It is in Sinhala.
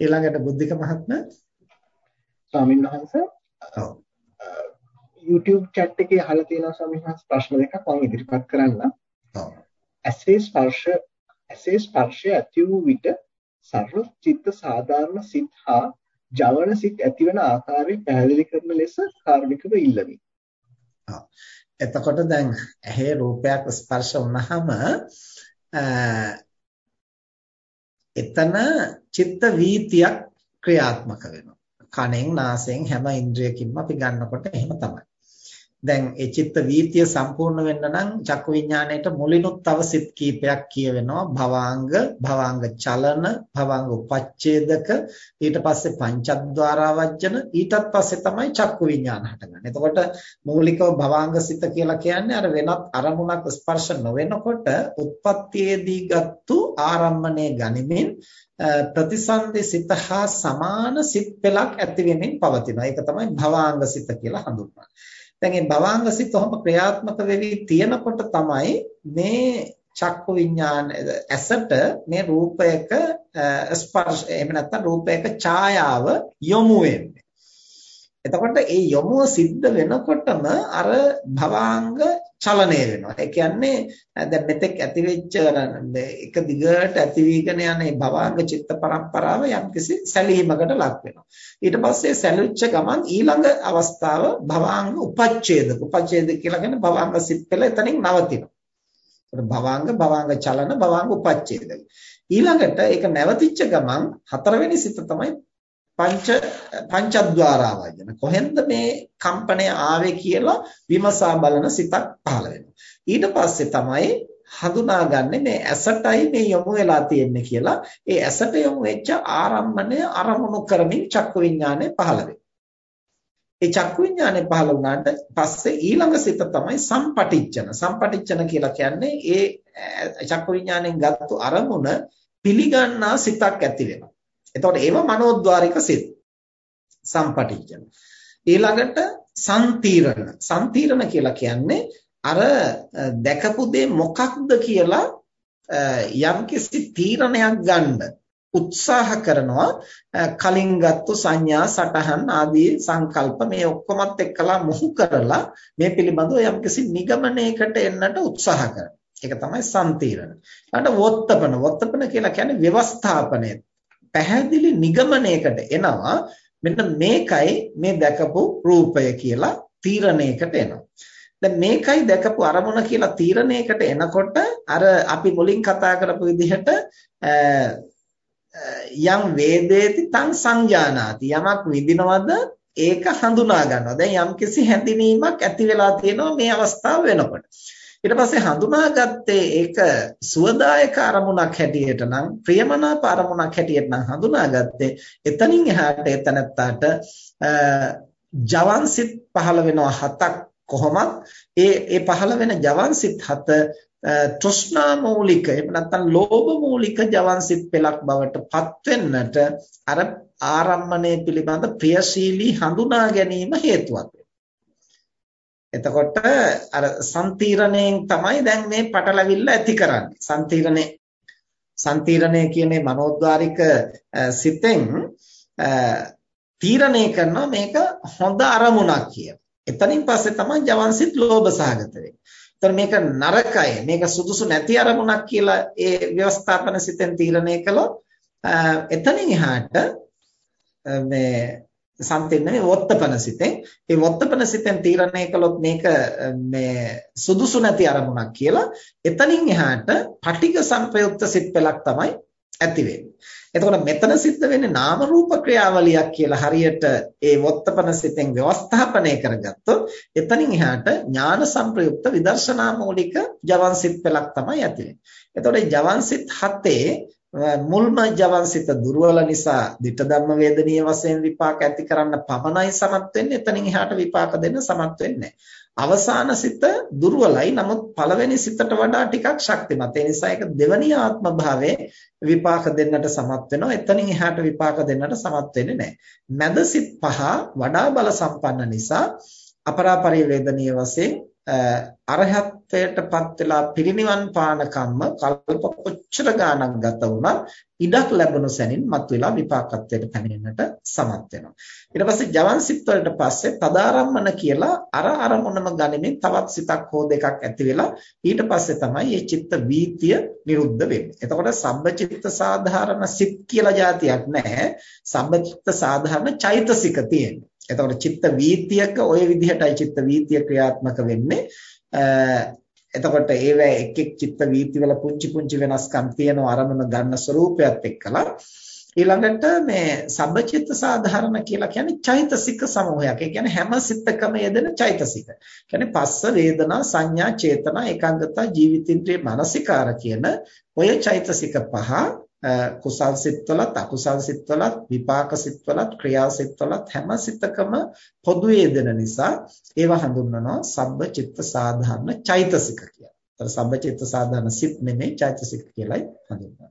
ඊළඟට බුද්ධික මහත්මයා ස්වාමීන් වහන්සේ ඔව් YouTube chat එකේ අහලා තියෙනවා ස්වාමීන් වහන්සේ ප්‍රශ්න දෙකක් මම ඉදිරිපත් කරන්න. ඔව් ඇසේ ස්පර්ශ ඇසේ ස්පර්ශය ඇති වූ විට සර්ව චිත්ත සාධාරණ සිත් හා ජවන සිත් ඇතිවන ආකාරය පැහැදිලි කරන ලෙස කාර්මිකව ඉල්ලමි. එතකොට දැන් ඇහි රූපයක් ස්පර්ශ වුණාම එතන චිත්ත වීතියක් ක්‍රියාත්මක වෙනවා. කනෙන් නාසයෙන් හැම ඉන්ද්‍රියකින්ම අපි ගන්නකොට එහෙම තමයි. දැන් ඒ චිත්ත වීතිය සම්පූර්ණ වෙන්න නම් චක්කු විඥාණයට මුලිනුත් තව සිත් කීපයක් කියවෙනවා භවාංග භවාංග චලන භවාංග උපච්ඡේදක ඊට පස්සේ පංචද්වාරාවජ්ජන ඊටත් පස්සේ තමයි චක්කු විඥාන හටගන්නේ. එතකොට මූලිකව භවාංග සිත කියලා කියන්නේ අර වෙනත් අරමුණක් ස්පර්ශ නොවෙනකොට උත්පත්තියේදී ගත්තු ආරම්මණය ගනිමින් ප්‍රතිසන්දි සිත හා සමාන සිත් පෙළක් ඇති වෙමින් පවතිනවා. ඒක තමයි භවාංග සිත කියලා හඳුන්වන්නේ. දැන් මේ භවාංග සිත කොහොම ක්‍රියාත්මක වෙවි තියෙනකොට තමයි මේ චක්කු විඥාන ඇසට මේ රූපයක ස්පර්ශ එහෙම නැත්නම් රූපයක ඡායාව යොමු වෙන්නේ. එතකොට මේ යොමුව සිද්ධ වෙනකොටම අර භවාංග චලනය වෙනවා. ඒ කියන්නේ දැන් මෙතෙක් ඇතිවෙච්ච එක දිගට ඇති වීගෙන යන මේ භවාංග චිත්ත පරම්පරාව යම්කිසි සැලීමකට ලක් වෙනවා. ඊට පස්සේ සැලුච්ච ගමන් ඊළඟ අවස්ථාව භවාංග උපච්ඡේදක. උපච්ඡේද කියලා කියන්නේ භවාංග සිත් පෙළ එතනින් නවතිනවා. ඒකට භවාංග භවාංග චලන භවාංග උපච්ඡේදක. ඊළඟට ඒක නැවතිච්ච ගමන් හතරවෙනි සිත තමයි පංච පංචද්වාරාවයන කොහෙන්ද මේ කම්පණය ආවේ කියලා විමසා බලන සිතක් පහළ වෙනවා. ඊට පස්සේ තමයි හඳුනාගන්නේ මේ ඇසටයි මේ යොමු වෙලා තියෙන්නේ කියලා. ඒ ඇසට යොමු වෙච්ච ආරම්මණය අරමුණු කරමින් චක්කු විඥානය පහළ වෙනවා. ඒ චක්කු විඥානය පහළ වුණාට පස්සේ ඊළඟ සිත තමයි සම්පටිච්ඡන. සම්පටිච්ඡන කියලා කියන්නේ ඒ චක්කු විඥාණයෙන් ගත්තු අරමුණ පිළිගන්නා සිතක් ඇති වෙනවා. එතකොට ඒව මනෝද්වාරික සිත් සම්පටිච්ඡන. ඊළඟට සම්තිරණ. සම්තිරණ කියලා කියන්නේ අර දැකපු දේ මොකක්ද කියලා යම්කිසි තීරණයක් ගන්න උත්සාහ කරනවා කලින් ගත්තු සංඥා සටහන් ආදී සංකල්ප මේ ඔක්කොමත් එක්කලා මොහු කරලා මේ පිළිබඳව යම්කිසි නිගමනයකට එන්නට උත්සාහ කරනවා. ඒක තමයි සම්තිරණ. ඊට වොත්තපන වොත්තපන කියලා කියන්නේ ව්‍යවස්ථාපනය. පැහැදිලි නිගමනයකට එනවා මෙන්න මේකයි මේ දැකපු රූපය කියලා තීරණයකට එනවා. දැන් මේකයි දැකපු අරමුණ කියලා තීරණයකට එනකොට අර අපි මුලින් කතා කරපු විදිහට යම් වේදේති තං සංජානාති යමක් විඳිනවද ඒක හඳුනා ගන්නවා. දැන් යම්කිසි හැඳිනීමක් ඇති වෙලා තියෙනවා මේ අවස්ථාව වෙනකොට. ඊට පස්සේ හඳුනාගත්තේ ඒක සුවදායක අරමුණක් හැටියට නම් ප්‍රියමනාප අරමුණක් හැටියට නම් හඳුනාගත්තේ එතනින් එහාට එතනත්තාට ජවන්සිත පහළ වෙනවා හතක් කොහොමත්. ඒ ඒ පහළ වෙන ජවන්සිත හත තෘෂ්ණා මූලික එහෙම නැත්නම් ලෝභ මූලික ජවන්සිත පෙලක් බවට පත් වෙන්නට අර ආරම්මණය පිළිබඳ ප්‍රියශීලී හඳුනා ගැනීම හේතුවක්. එතකොට අර සම්තිරණයෙන් තමයි දැන් මේ පටලවිල්ල ඇති කරන්නේ. සම්තිරණේ සම්තිරණය කියන්නේ මනෝද්වාරික සිතෙන් තීරණය කරනවා මේක හොඳ අරමුණක් කියලා. එතනින් පස්සේ තමයි ජවන්සිත ලෝභ සහගත වෙන්නේ. එතන මේක නරකයි මේක සුදුසු නැති අරමුණක් කියලා ඒ ව්‍යවස්ථාපන සිතෙන් තීරණය කළොත් එතනින් එහාට මේ සම්තින්නේ වොත්තපන සිතෙන් ඒ වොත්තපන සිතෙන් තීරණය කළොත් මේක මේ සුදුසු නැති අරමුණක් කියලා එතනින් එහාට පටිඝ සංපයුක්ත සිත් පෙළක් තමයි ඇති වෙන්නේ. එතකොට මෙතන සිද්ධ වෙන්නේ නාම රූප ක්‍රියාවලියක් කියලා හරියට ඒ වොත්තපන සිතෙන් ව්‍යවස්ථාපනය කරගත්තොත් එතනින් එහාට ඥාන සංප්‍රයුක්ත විදර්ශනා මූලික ජවන් සිත් පෙළක් තමයි ඇති වෙන්නේ. එතකොට ජවන් සිත් හතේ මුල්ම ජවන්සිත දුර්වල නිසා ditta ධම්ම වේදනීය වශයෙන් විපාක ඇති කරන්න පමණයි සමත් වෙන්නේ. එතනින් එහාට විපාක දෙන්න සමත් වෙන්නේ අවසාන සිත දුර්වලයි. නමුත් පළවෙනි සිතට වඩා ටිකක් ශක්තිමත්. ඒ නිසා ඒක දෙවනි ආත්ම භාවයේ විපාක දෙන්නට සමත් වෙනවා. එතනින් එහාට විපාක දෙන්නට සමත් වෙන්නේ නැහැ. මැද සිත් පහ වඩා බල සම්පන්න නිසා අපරාපරිවේදනීය වශයෙන් අරහත්ත්වයටපත් වෙලා පිරිනිවන් පාන කම්ම කල්ප කොච්චර ගාණක් ගත වුණත් ඉඩක් ලැබුණු සැනින් මතුවලා විපාකත්වයට පැමිණෙන්නට සමත් වෙනවා. ඊට පස්සේ ජවන් සිත් වලට පස්සේ තදාරම්මන කියලා අර අරමුණම ගනිමින් තවත් සිතක් හෝ දෙකක් ඇති වෙලා ඊට පස්සේ තමයි මේ චිත්ත වීතිය නිරුද්ධ වෙන්නේ. එතකොට සබ්බචිත්ත සාධාරණ සිත් කියලා જાතියක් නැහැ. සබ්බචිත්ත සාධාරණ චෛතසික තියෙනවා. එතකොට චිත්ත වීතියක ওই විදිහටයි චිත්ත වීතිය ක්‍රියාත්මක වෙන්නේ. එතකොට ඒවැ එක් එක් චිත්ත වීතිවල පුංචි පුංචි වෙනස්කම් තියෙන අරමුණ ගන්න ස්වરૂපයත් එක්කලා ඊළඟට මේ සබ්බචිත්ත සාධාරණ කියලා කියන්නේ චෛතසික සමූහයක්. ඒ කියන්නේ හැම සිතකම යෙදෙන චෛතසික. කියන්නේ පස්ස වේදනා සංඥා චේතනා ඒකාග්‍රතා ජීවිතින්ද්‍රිය මානසිකාර කියන ඔය චෛතසික පහ කුසල් සිත්වලත් අකුසල් සිත්වලත් විපාක සිත්වලත් ක්‍රියා සිත්වලත් හැම සිතකම පොදු යෙදෙන නිසා ඒවා හඳුන්වනවා සබ්බ චිත්ත සාධාරණ චෛතසික කියලා. ඒතර සබ්බ චිත්ත සාධාරණ සිත් නෙමෙයි චෛතසික කියලායි හඳුන්වන්නේ.